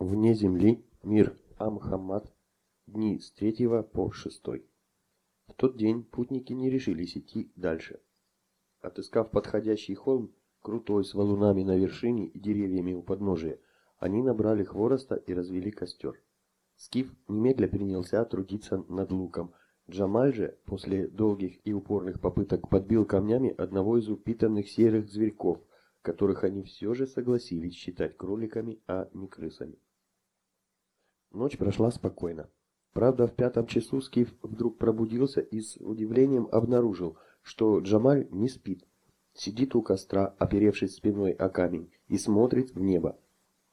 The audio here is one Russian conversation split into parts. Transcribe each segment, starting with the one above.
Вне земли, мир Амхаммад, дни с 3 по 6. В тот день путники не решились идти дальше. Отыскав подходящий холм, крутой с валунами на вершине и деревьями у подножия, они набрали хвороста и развели костер. Скиф немедля принялся трудиться над луком. Джамаль же, после долгих и упорных попыток, подбил камнями одного из упитанных серых зверьков, которых они все же согласились считать кроликами, а не крысами. Ночь прошла спокойно. Правда, в пятом часу Скиф вдруг пробудился и с удивлением обнаружил, что Джамаль не спит. Сидит у костра, оперевшись спиной о камень, и смотрит в небо.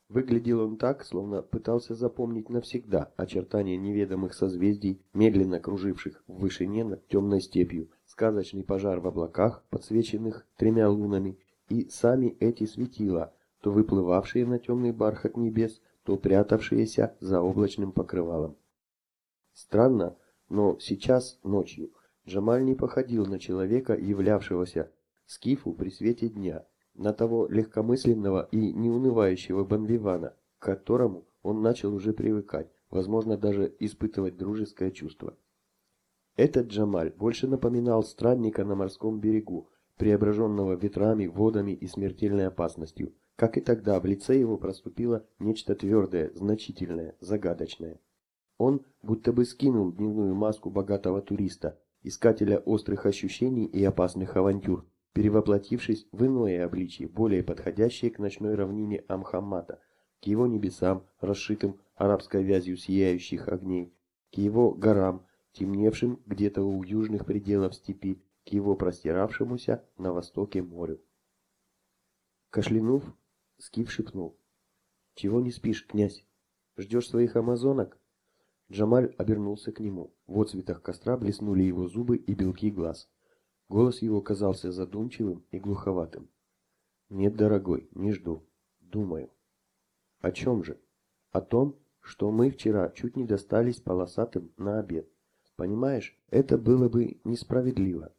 Выглядел он так, словно пытался запомнить навсегда очертания неведомых созвездий, медленно круживших в вышине над темной степью, сказочный пожар в облаках, подсвеченных тремя лунами, и сами эти светила, то выплывавшие на темный бархат небес, то прятавшиеся за облачным покрывалом. Странно, но сейчас, ночью, Джамаль не походил на человека, являвшегося скифу при свете дня, на того легкомысленного и неунывающего Банвивана, к которому он начал уже привыкать, возможно, даже испытывать дружеское чувство. Этот Джамаль больше напоминал странника на морском берегу, преображенного ветрами, водами и смертельной опасностью – как и тогда, в лице его проступило нечто твердое, значительное, загадочное. Он будто бы скинул дневную маску богатого туриста, искателя острых ощущений и опасных авантюр, перевоплотившись в иное обличие, более подходящее к ночной равнине Амхаммата, к его небесам, расшитым арабской вязью сияющих огней, к его горам, темневшим где-то у южных пределов степи, к его простиравшемуся на востоке морю. Кашлянув, Скиф шепнул. «Чего не спишь, князь? Ждешь своих амазонок?» Джамаль обернулся к нему. В отцветах костра блеснули его зубы и белки глаз. Голос его казался задумчивым и глуховатым. «Нет, дорогой, не жду. Думаю». «О чем же?» «О том, что мы вчера чуть не достались полосатым на обед. Понимаешь, это было бы несправедливо.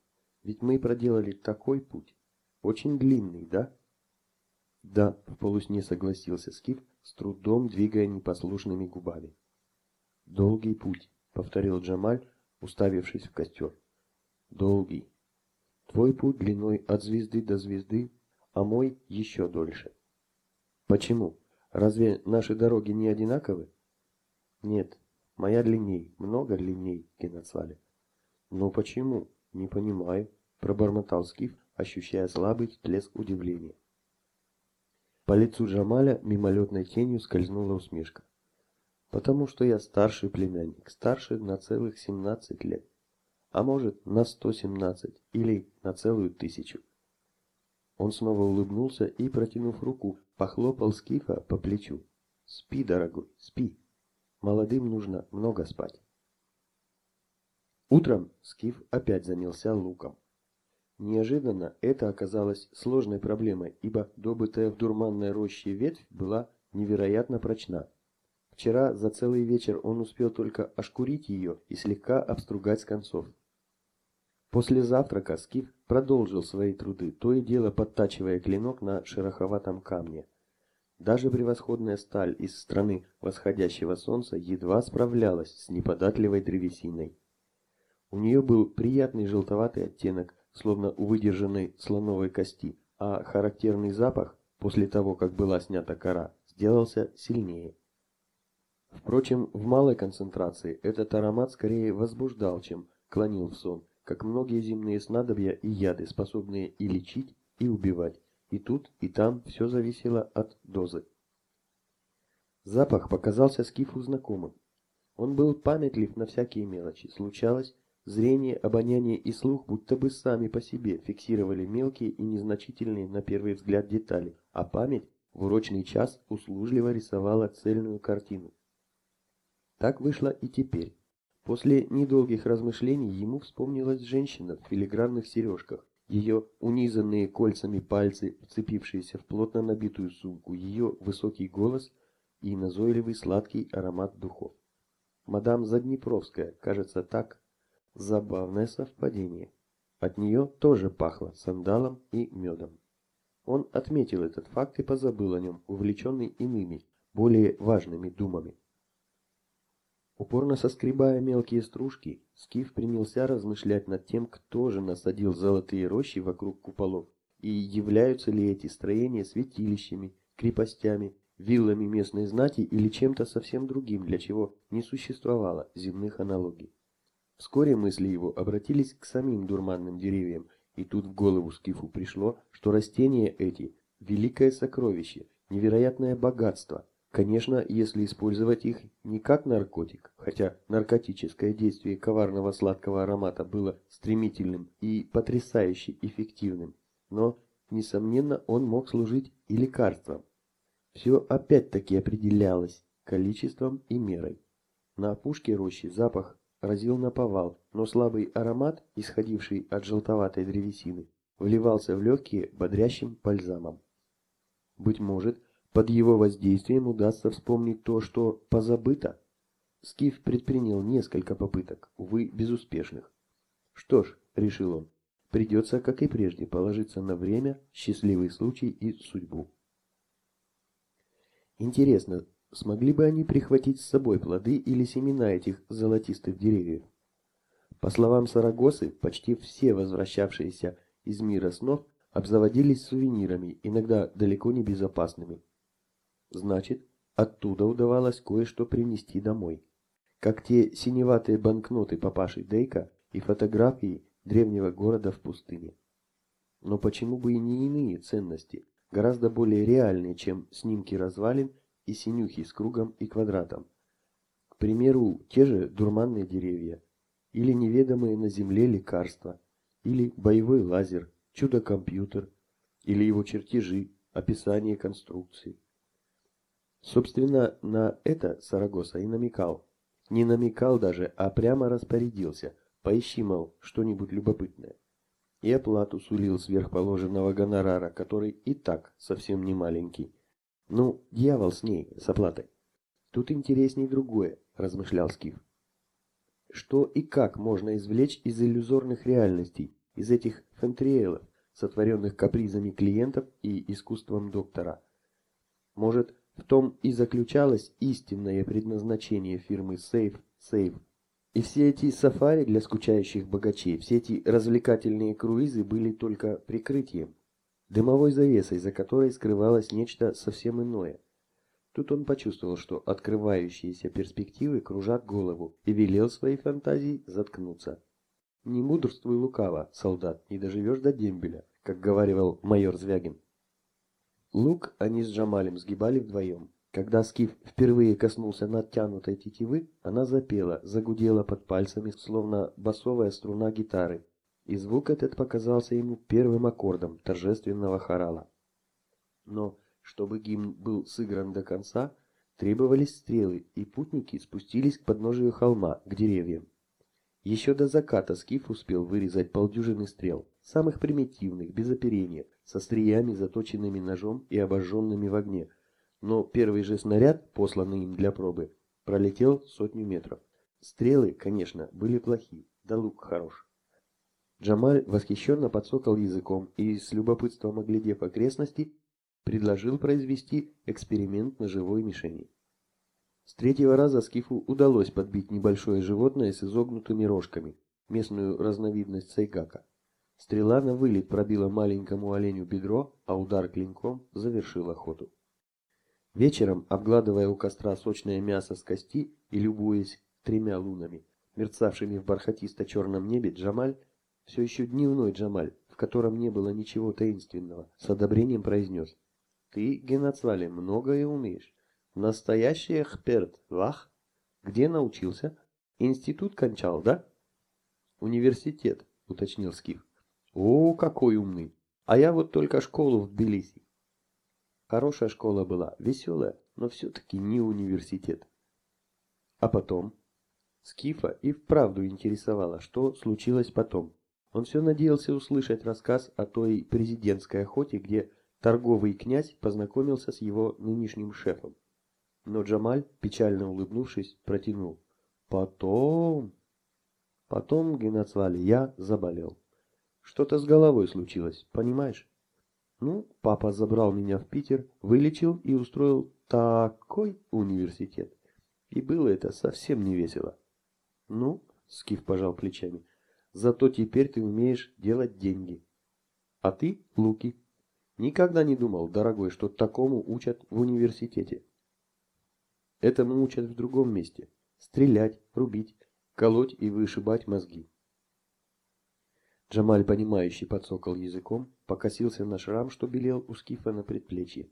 Ведь мы проделали такой путь. Очень длинный, да?» Да, в полусне согласился Скиф, с трудом двигая непослушными губами. Долгий путь, повторил Джамаль, уставившись в костер. Долгий. Твой путь длиной от звезды до звезды, а мой еще дольше. Почему? Разве наши дороги не одинаковы? Нет, моя длинней, много длинней, Геноцвале. Но почему? Не понимаю, пробормотал Скиф, ощущая слабый всплеск удивления. По лицу Джамаля мимолетной тенью скользнула усмешка. «Потому что я старший племянник, старше на целых семнадцать лет. А может, на сто семнадцать или на целую тысячу». Он снова улыбнулся и, протянув руку, похлопал Скифа по плечу. «Спи, дорогой, спи. Молодым нужно много спать». Утром Скиф опять занялся луком. Неожиданно это оказалось сложной проблемой, ибо добытая в дурманной роще ветвь была невероятно прочна. Вчера за целый вечер он успел только ошкурить ее и слегка обстругать с концов. После завтрака Скиф продолжил свои труды, то и дело подтачивая клинок на шероховатом камне. Даже превосходная сталь из страны восходящего солнца едва справлялась с неподатливой древесиной. У нее был приятный желтоватый оттенок, словно у выдержанной слоновой кости, а характерный запах, после того, как была снята кора, сделался сильнее. Впрочем, в малой концентрации этот аромат скорее возбуждал, чем клонил в сон, как многие земные снадобья и яды, способные и лечить, и убивать. И тут, и там все зависело от дозы. Запах показался Скифу знакомым. Он был памятлив на всякие мелочи. Случалось, Зрение, обоняние и слух будто бы сами по себе фиксировали мелкие и незначительные на первый взгляд детали, а память в урочный час услужливо рисовала цельную картину. Так вышло и теперь. После недолгих размышлений ему вспомнилась женщина в филигранных сережках, ее унизанные кольцами пальцы, вцепившиеся в плотно набитую сумку, ее высокий голос и назойливый сладкий аромат духов. Мадам Заднепровская, кажется, так Забавное совпадение. От нее тоже пахло сандалом и медом. Он отметил этот факт и позабыл о нем, увлеченный иными, более важными думами. Упорно соскребая мелкие стружки, Скиф принялся размышлять над тем, кто же насадил золотые рощи вокруг куполов, и являются ли эти строения святилищами, крепостями, виллами местной знати или чем-то совсем другим, для чего не существовало земных аналогий. Вскоре мысли его обратились к самим дурманным деревьям, и тут в голову Скифу пришло, что растения эти – великое сокровище, невероятное богатство – Конечно, если использовать их не как наркотик, хотя наркотическое действие коварного сладкого аромата было стремительным и потрясающе эффективным, но, несомненно, он мог служить и лекарством. Все опять-таки определялось количеством и мерой. На опушке рощи запах разил на повал, но слабый аромат, исходивший от желтоватой древесины, вливался в легкие бодрящим бальзамом. Быть может, под его воздействием удастся вспомнить то, что позабыто. Скиф предпринял несколько попыток, увы, безуспешных. Что ж, решил он, придется, как и прежде, положиться на время, счастливый случай и судьбу. Интересно, смогли бы они прихватить с собой плоды или семена этих золотистых деревьев? По словам Сарагосы, почти все возвращавшиеся из мира снов обзаводились сувенирами, иногда далеко не безопасными. Значит, оттуда удавалось кое-что принести домой. Как те синеватые банкноты папаши Дейка и фотографии древнего города в пустыне. Но почему бы и не иные ценности, гораздо более реальные, чем снимки развалин и синюхи с кругом и квадратом. К примеру, те же дурманные деревья, или неведомые на Земле лекарства, или боевой лазер, чудо-компьютер, или его чертежи, описание конструкции. Собственно, на это Сарагоса и намекал. Не намекал даже, а прямо распорядился. Поищи, мол, что-нибудь любопытное. И оплату сулил сверхположенного гонорара, который и так совсем не маленький. Ну, дьявол с ней, с оплатой. Тут интересней другое, размышлял Скиф. Что и как можно извлечь из иллюзорных реальностей, из этих фентриэлов, сотворенных капризами клиентов и искусством доктора? Может, в том и заключалось истинное предназначение фирмы Safe Save. И все эти сафари для скучающих богачей, все эти развлекательные круизы были только прикрытием, дымовой завесой, за которой скрывалось нечто совсем иное. Тут он почувствовал, что открывающиеся перспективы кружат голову и велел своей фантазии заткнуться. «Не мудрствуй лукаво, солдат, не доживешь до дембеля», как говаривал майор Звягин. Лук они с Джамалем сгибали вдвоем. Когда Скиф впервые коснулся натянутой тетивы, она запела, загудела под пальцами, словно басовая струна гитары, и звук этот показался ему первым аккордом торжественного хорала. Но, чтобы гимн был сыгран до конца, требовались стрелы, и путники спустились к подножию холма, к деревьям. Еще до заката Скиф успел вырезать полдюжины стрел, самых примитивных, без оперения, со стриями, заточенными ножом и обожженными в огне. Но первый же снаряд, посланный им для пробы, пролетел сотню метров. Стрелы, конечно, были плохи, да лук хорош. Джамаль восхищенно подсокал языком и, с любопытством оглядев окрестности, предложил произвести эксперимент на живой мишени. С третьего раза Скифу удалось подбить небольшое животное с изогнутыми рожками, местную разновидность сайгака. Стрела на вылет пробила маленькому оленю бедро, а удар клинком завершил охоту. Вечером, обгладывая у костра сочное мясо с кости и любуясь тремя лунами, мерцавшими в бархатисто-черном небе, Джамаль, все еще дневной Джамаль, в котором не было ничего таинственного, с одобрением произнес. «Ты, Генацвали, многое умеешь. Настоящий эксперт, вах? Где научился? Институт кончал, да?» «Университет», — уточнил Скиф. О, какой умный! А я вот только школу в Тбилиси. Хорошая школа была, веселая, но все-таки не университет. А потом? Скифа и вправду интересовало, что случилось потом. Он все надеялся услышать рассказ о той президентской охоте, где торговый князь познакомился с его нынешним шефом. Но Джамаль, печально улыбнувшись, протянул. Потом... Потом, Геннадзвали, я заболел. Что-то с головой случилось, понимаешь? Ну, папа забрал меня в Питер, вылечил и устроил такой университет. И было это совсем не весело. Ну, Скиф пожал плечами, зато теперь ты умеешь делать деньги. А ты, Луки, никогда не думал, дорогой, что такому учат в университете. Этому учат в другом месте. Стрелять, рубить, колоть и вышибать мозги. Джамаль, понимающий, подсокал языком, покосился на шрам, что белел у Скифа на предплечье.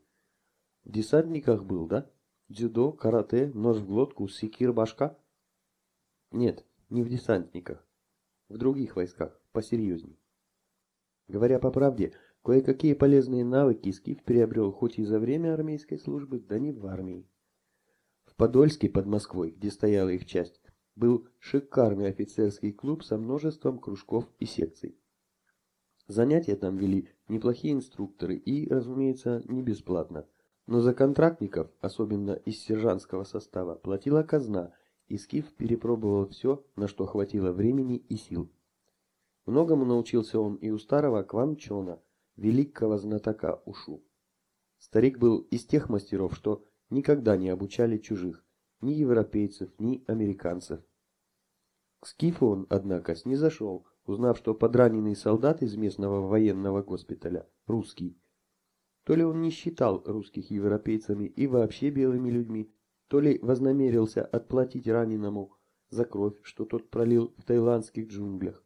В десантниках был, да? Дзюдо, карате, нож в глотку, секир башка? Нет, не в десантниках. В других войсках, посерьезней. Говоря по правде, кое-какие полезные навыки Скиф приобрел хоть и за время армейской службы, да не в армии. В Подольске под Москвой, где стояла их часть, был шикарный офицерский клуб со множеством кружков и секций. Занятия там вели неплохие инструкторы и, разумеется, не бесплатно. Но за контрактников, особенно из сержантского состава, платила казна, и Скиф перепробовал все, на что хватило времени и сил. Многому научился он и у старого Кванчона, великого знатока Ушу. Старик был из тех мастеров, что никогда не обучали чужих, ни европейцев, ни американцев. К Скифу он, однако, снизошел, узнав, что подраненный солдат из местного военного госпиталя – русский, то ли он не считал русских европейцами и вообще белыми людьми, то ли вознамерился отплатить раненому за кровь, что тот пролил в таиландских джунглях.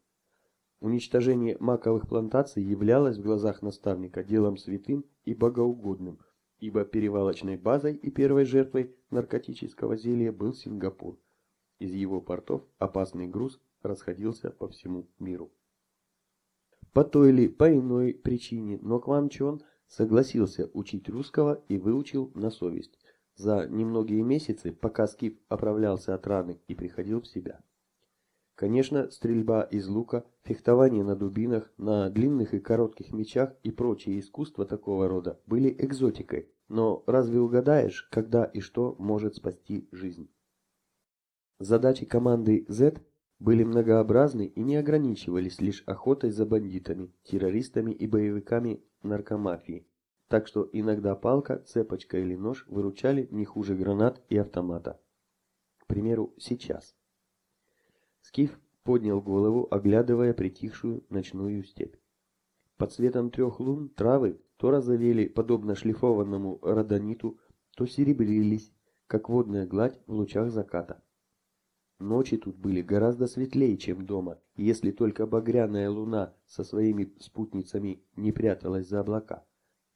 Уничтожение маковых плантаций являлось в глазах наставника делом святым и богоугодным, ибо перевалочной базой и первой жертвой наркотического зелья был Сингапур. Из его портов опасный груз расходился по всему миру. По той или по иной причине, но Кван Чон согласился учить русского и выучил на совесть за немногие месяцы, пока Скиф оправлялся от раны и приходил в себя. Конечно, стрельба из лука, фехтование на дубинах, на длинных и коротких мечах и прочие искусства такого рода были экзотикой, но разве угадаешь, когда и что может спасти жизнь? Задачи команды Z были многообразны и не ограничивались лишь охотой за бандитами, террористами и боевиками наркомафии, так что иногда палка, цепочка или нож выручали не хуже гранат и автомата. К примеру, сейчас. Скиф поднял голову, оглядывая притихшую ночную степь. Под светом трех лун травы то розовели, подобно шлифованному родониту, то серебрились, как водная гладь в лучах заката. Ночи тут были гораздо светлее, чем дома, если только багряная луна со своими спутницами не пряталась за облака.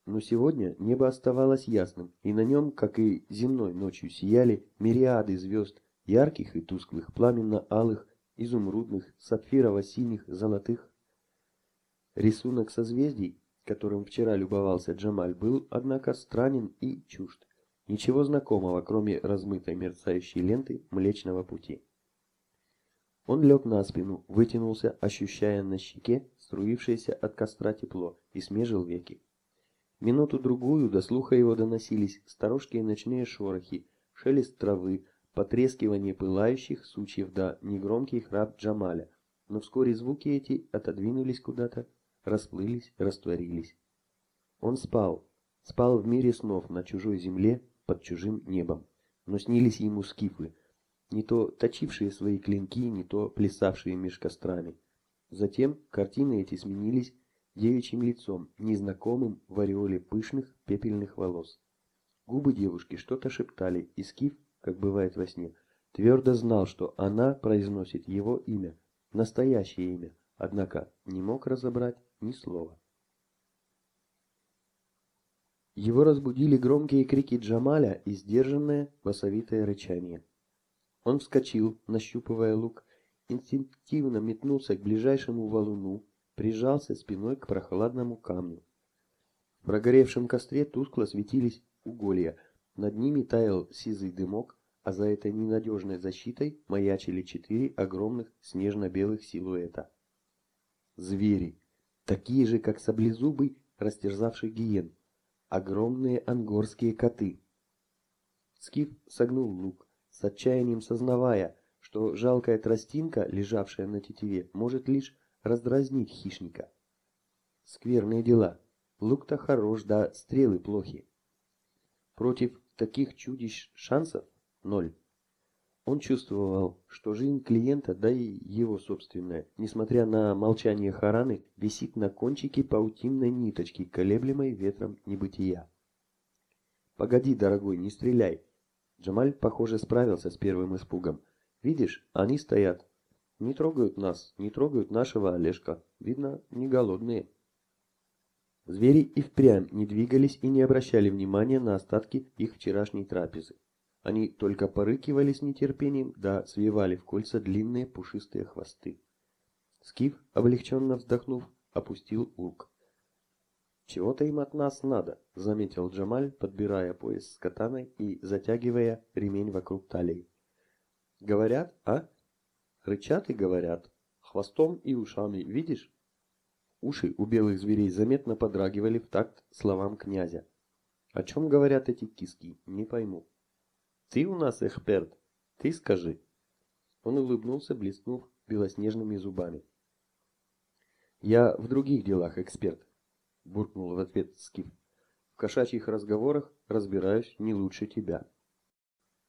Но сегодня небо оставалось ясным, и на нем, как и земной ночью, сияли мириады звезд, ярких и тусклых, пламенно-алых, изумрудных, сапфирово-синих, золотых. Рисунок созвездий, которым вчера любовался Джамаль, был, однако, странен и чужд. Ничего знакомого, кроме размытой мерцающей ленты Млечного Пути. Он лег на спину, вытянулся, ощущая на щеке струившееся от костра тепло, и смежил веки. Минуту-другую до слуха его доносились сторожкие ночные шорохи, шелест травы, потрескивание пылающих сучьев да негромкий храп Джамаля, но вскоре звуки эти отодвинулись куда-то, расплылись, растворились. Он спал, спал в мире снов на чужой земле под чужим небом, но снились ему скифы, не то точившие свои клинки, не то плясавшие меж кострами. Затем картины эти сменились девичьим лицом, незнакомым в ореоле пышных пепельных волос. Губы девушки что-то шептали, и Скиф, как бывает во сне, твердо знал, что она произносит его имя, настоящее имя, однако не мог разобрать ни слова. Его разбудили громкие крики Джамаля и сдержанное басовитое рычание. Он вскочил, нащупывая лук, инстинктивно метнулся к ближайшему валуну, прижался спиной к прохладному камню. В прогоревшем костре тускло светились уголья, над ними таял сизый дымок, а за этой ненадежной защитой маячили четыре огромных снежно-белых силуэта. Звери, такие же, как саблезубый, растерзавший гиен, огромные ангорские коты. Скиф согнул лук, с отчаянием сознавая, что жалкая тростинка, лежавшая на тетиве, может лишь раздразнить хищника. Скверные дела. Лук-то хорош, да стрелы плохи. Против таких чудищ шансов ноль. Он чувствовал, что жизнь клиента, да и его собственная, несмотря на молчание Хараны, висит на кончике паутинной ниточки, колеблемой ветром небытия. «Погоди, дорогой, не стреляй!» Джамаль, похоже, справился с первым испугом. «Видишь, они стоят. Не трогают нас, не трогают нашего Олежка. Видно, не голодные». Звери и впрямь не двигались и не обращали внимания на остатки их вчерашней трапезы. Они только порыкивали с нетерпением, да свивали в кольца длинные пушистые хвосты. Скиф, облегченно вздохнув, опустил урк. «Чего-то им от нас надо», — заметил Джамаль, подбирая пояс с катаной и затягивая ремень вокруг талии. «Говорят, а? Рычат и говорят. Хвостом и ушами, видишь?» Уши у белых зверей заметно подрагивали в такт словам князя. О чем говорят эти киски, не пойму. Ты у нас эксперт, ты скажи. Он улыбнулся, блеснув белоснежными зубами. Я в других делах эксперт, буркнул в ответ Скиф. В кошачьих разговорах разбираюсь не лучше тебя.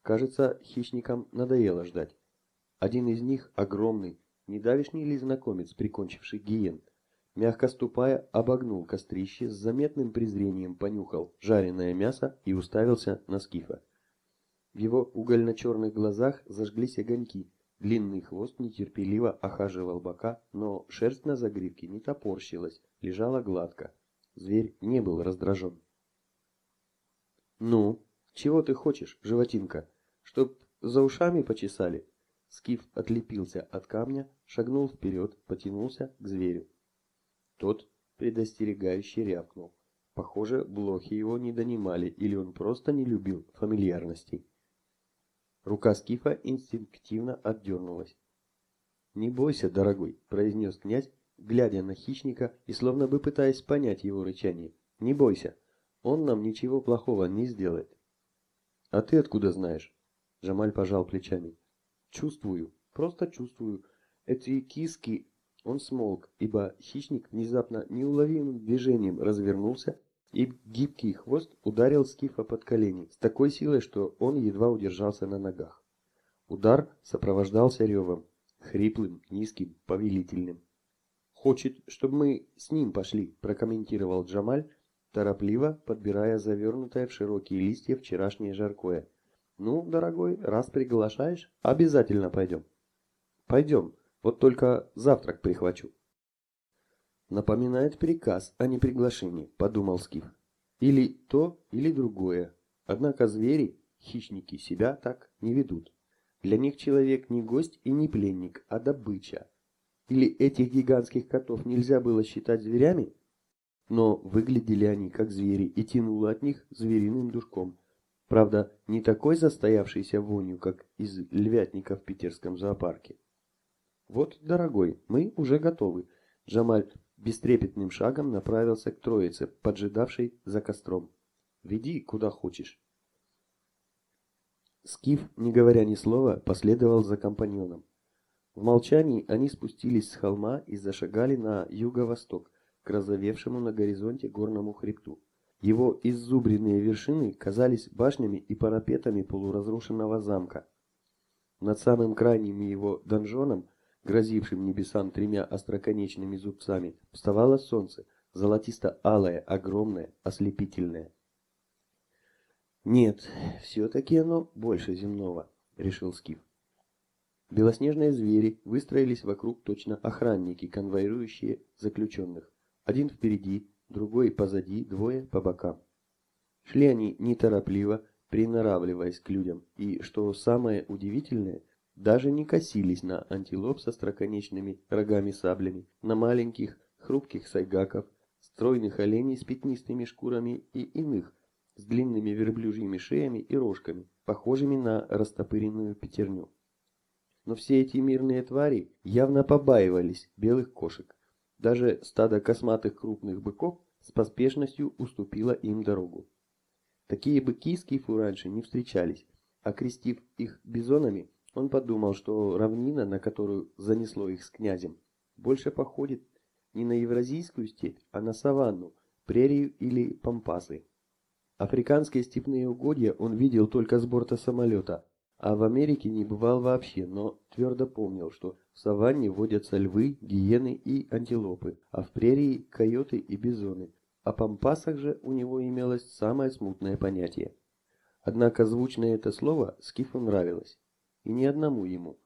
Кажется, хищникам надоело ждать. Один из них, огромный, недавишний ли знакомец, прикончивший гиен, мягко ступая, обогнул кострище, с заметным презрением понюхал жареное мясо и уставился на Скифа. В его угольно-черных глазах зажглись огоньки. Длинный хвост нетерпеливо охаживал бока, но шерсть на загривке не топорщилась, лежала гладко. Зверь не был раздражен. «Ну, чего ты хочешь, животинка? Чтоб за ушами почесали?» Скиф отлепился от камня, шагнул вперед, потянулся к зверю. Тот предостерегающе рявкнул. Похоже, блохи его не донимали, или он просто не любил фамильярностей. Рука Скифа инстинктивно отдернулась. «Не бойся, дорогой», — произнес князь, глядя на хищника и словно бы пытаясь понять его рычание. «Не бойся, он нам ничего плохого не сделает». «А ты откуда знаешь?» Жамаль пожал плечами. «Чувствую, просто чувствую. Эти киски...» Он смолк, ибо хищник внезапно неуловимым движением развернулся и гибкий хвост ударил Скифа под колени с такой силой, что он едва удержался на ногах. Удар сопровождался ревом, хриплым, низким, повелительным. «Хочет, чтобы мы с ним пошли», – прокомментировал Джамаль, торопливо подбирая завернутое в широкие листья вчерашнее жаркое. «Ну, дорогой, раз приглашаешь, обязательно пойдем». «Пойдем, вот только завтрак прихвачу». Напоминает приказ, а не приглашение, подумал Скиф. Или то, или другое. Однако звери, хищники, себя так не ведут. Для них человек не гость и не пленник, а добыча. Или этих гигантских котов нельзя было считать зверями? Но выглядели они как звери и тянуло от них звериным душком. Правда, не такой застоявшейся вонью, как из львятника в питерском зоопарке. Вот, дорогой, мы уже готовы. Джамаль бестрепетным шагом направился к троице, поджидавшей за костром. «Веди, куда хочешь». Скиф, не говоря ни слова, последовал за компаньоном. В молчании они спустились с холма и зашагали на юго-восток, к разовевшему на горизонте горному хребту. Его иззубренные вершины казались башнями и парапетами полуразрушенного замка. Над самым крайним его донжоном грозившим небесам тремя остроконечными зубцами, вставало солнце, золотисто-алое, огромное, ослепительное. «Нет, все-таки оно больше земного», — решил Скиф. Белоснежные звери выстроились вокруг точно охранники, конвоирующие заключенных. Один впереди, другой позади, двое по бокам. Шли они неторопливо, приноравливаясь к людям, и, что самое удивительное, даже не косились на антилоп со строконечными рогами-саблями, на маленьких, хрупких сайгаков, стройных оленей с пятнистыми шкурами и иных, с длинными верблюжьими шеями и рожками, похожими на растопыренную пятерню. Но все эти мирные твари явно побаивались белых кошек. Даже стадо косматых крупных быков с поспешностью уступило им дорогу. Такие быки скифу раньше не встречались, окрестив их бизонами, он подумал, что равнина, на которую занесло их с князем, больше походит не на евразийскую степь, а на саванну, прерию или пампасы. Африканские степные угодья он видел только с борта самолета, а в Америке не бывал вообще, но твердо помнил, что в саванне водятся львы, гиены и антилопы, а в прерии – койоты и бизоны. О пампасах же у него имелось самое смутное понятие. Однако звучное это слово Скифу нравилось. И ни одному ему.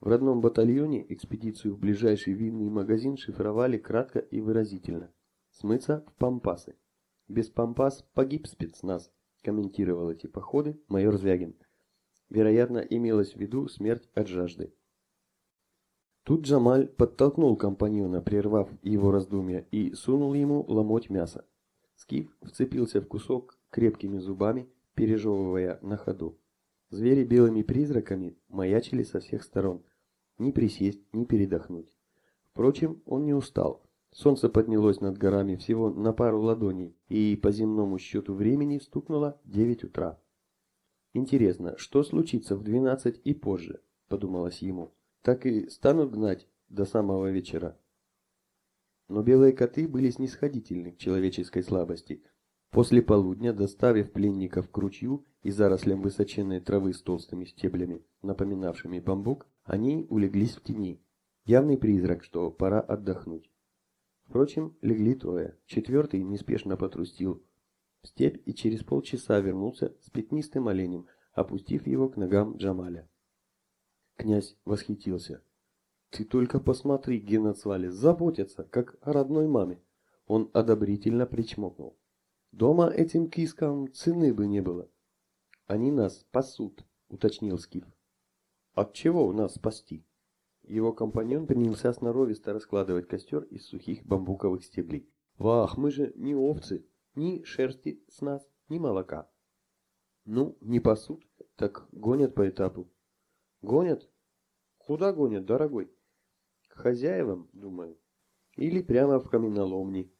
В родном батальоне экспедицию в ближайший винный магазин шифровали кратко и выразительно. Смыться в пампасы. Без пампас погиб спецназ, комментировал эти походы майор Звягин. Вероятно, имелось в виду смерть от жажды. Тут Джамаль подтолкнул компаньона, прервав его раздумья, и сунул ему ломоть мяса. Скиф вцепился в кусок крепкими зубами, пережевывая на ходу. Звери белыми призраками маячили со всех сторон. Ни присесть, ни передохнуть. Впрочем, он не устал. Солнце поднялось над горами всего на пару ладоней, и по земному счету времени стукнуло 9 утра. Интересно, что случится в 12 и позже, подумалось ему. Так и станут гнать до самого вечера. Но белые коты были снисходительны к человеческой слабости. После полудня, доставив пленников к ручью и зарослям высоченной травы с толстыми стеблями, напоминавшими бамбук, они улеглись в тени. Явный призрак, что пора отдохнуть. Впрочем, легли трое. Четвертый неспешно потрустил в степь и через полчаса вернулся с пятнистым оленем, опустив его к ногам Джамаля. Князь восхитился. «Ты только посмотри, Геноцвали, заботятся, как о родной маме!» Он одобрительно причмокнул. «Дома этим кискам цены бы не было». «Они нас пасут», — уточнил Скиф. «От чего у нас спасти?» Его компаньон принялся сноровисто раскладывать костер из сухих бамбуковых стеблей. «Вах, мы же не овцы!» Ни шерсти с нас, ни молока. Ну, не пасут, так гонят по этапу. Гонят? Куда гонят, дорогой? К хозяевам, думаю. Или прямо в каменоломни.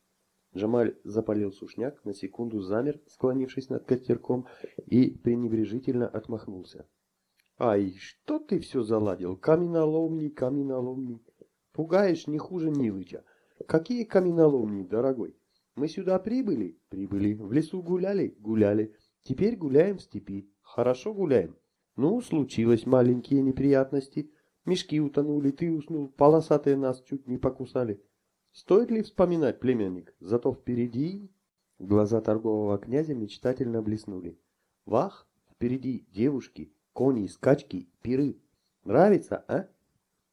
Джамаль запалил сушняк, на секунду замер, склонившись над костерком, и пренебрежительно отмахнулся. «Ай, что ты все заладил? Каменоломни, каменоломни. Пугаешь не хуже Нилыча. Какие каменоломни, дорогой? Мы сюда прибыли? Прибыли. В лесу гуляли? Гуляли. Теперь гуляем в степи. Хорошо гуляем. Ну, случилось маленькие неприятности. Мешки утонули, ты уснул, полосатые нас чуть не покусали. Стоит ли вспоминать, племянник? Зато впереди... Глаза торгового князя мечтательно блеснули. Вах, впереди девушки, кони, скачки, пиры. Нравится, а?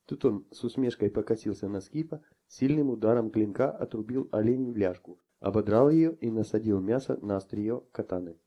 Тут он с усмешкой покосился на скифа, сильным ударом клинка отрубил оленью ляжку, ободрал ее и насадил мясо на острие катаны.